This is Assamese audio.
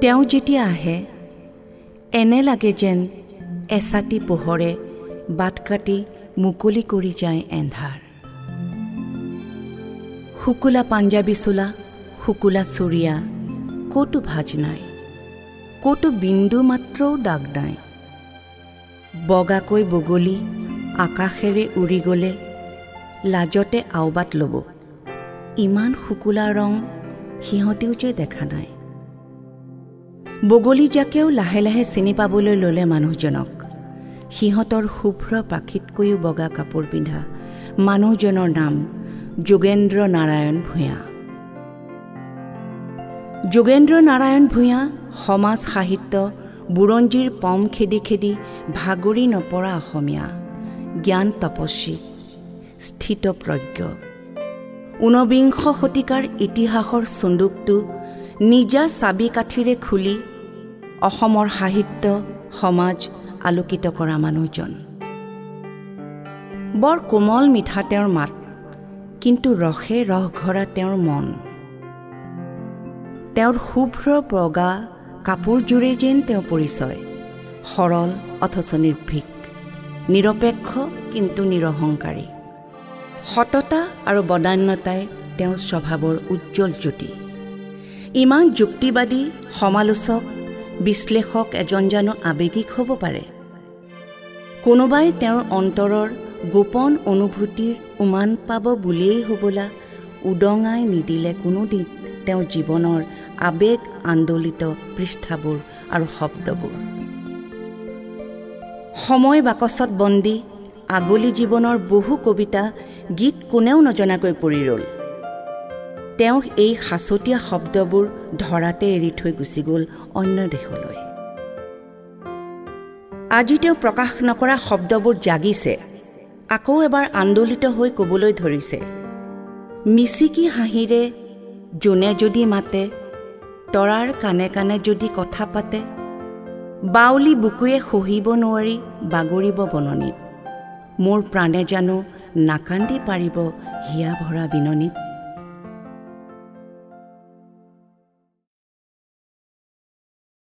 তেওঁ যেতিয়া আহে এনে লাগে যেন এচাতি পোহৰে বাট কাটি মুকলি কৰি যায় এন্ধাৰ। শুকুলা পাঞ্জাবী চোলা শুকুলা চুৰিয়া ক'তো ভাজ নাই ক'তো বিন্দু মাত্ৰও দাগ নাই। বগাকৈ বগলী আকাশেৰে উৰি গ'লে লাজতে আওবাট ল'ব। ইমান শুকুলা ৰং সিহঁতেও যে দেখা নাই। বগলীজাকেও লাহে লাহে চিনি পাবলৈ ল'লে মানুহজনক। সিহঁতৰ শুভ্ৰ পাখিতকৈও বগা কাপোৰ পিন্ধা মানুহজনৰ নাম যোগেন্দ্ৰ নাৰায়ণ ভূঞা। যোগেন্দ্ৰ নাৰায়ণ ভূঞা সমাজ সাহিত্য বুৰঞ্জীৰ পম খেদি খেদি ভাগৰি নপৰা অসমীয়া জ্ঞান তপস্বী স্থিতপ্ৰজ্ঞ। ঊনবিংশ শতিকাৰ ইতিহাসৰ চন্দুকটো নিজা চাবি কাঠিৰে খুলি অসমৰ সাহিত্য সমাজ আলোকিত কৰা মানুহজন। বৰ কোমল মিঠা তেওঁৰ মাত কিন্তু ৰসে ৰস ঘৰা তেওঁৰ মন। তেওঁৰ শুভ্ৰ প্ৰগা কাপোৰযোৰেই যেন তেওঁ পৰিচয় সৰল অথচ নিৰ্ভীক নিৰপেক্ষ কিন্তু নিৰহংকাৰী। সততা আৰু বদান্যতাই তেওঁৰ স্বভাৱৰ উজ্জ্বল জ্যোতি। ইমান যুক্তিবাদী সমালোচক বিশ্লেষক এজন জানো আৱেগিক হ'ব পাৰে। কোনোবাই তেওঁৰ অন্তৰৰ গোপন অনুভূতিৰ উমান পাব বুলিয়েই হ'বলা উদঙাই নিদিলে কোনোদিন তেওঁ জীৱনৰ আৱেগ আন্দোলিত পৃষ্ঠাবোৰ আৰু শব্দবোৰ। সময় বাকচত বন্দী আগলি জীৱনৰ বহু কবিতা গীত কোনেও নজনাকৈ পৰি ৰ'ল। তেওঁ এই সাঁচতীয়া শব্দবোৰ ধৰাতে এৰি থৈ গুচি গ'ল অন্য দেশলৈ। আজি তেওঁ প্ৰকাশ নকৰা শব্দবোৰ জাগিছে আকৌ এবাৰ আন্দোলিত হৈ ক'বলৈ ধৰিছে। মিচিকি হাঁহিৰে যোনে যদি মাতে তৰাৰ কাণে কাণে যদি কথা পাতে বাউলী বুকুৱে সহিব নোৱাৰি বাগৰিব বননিত। মোৰ প্ৰাণে জানো নাকান্দি পাৰিব হিয়া ভৰা বিননিত।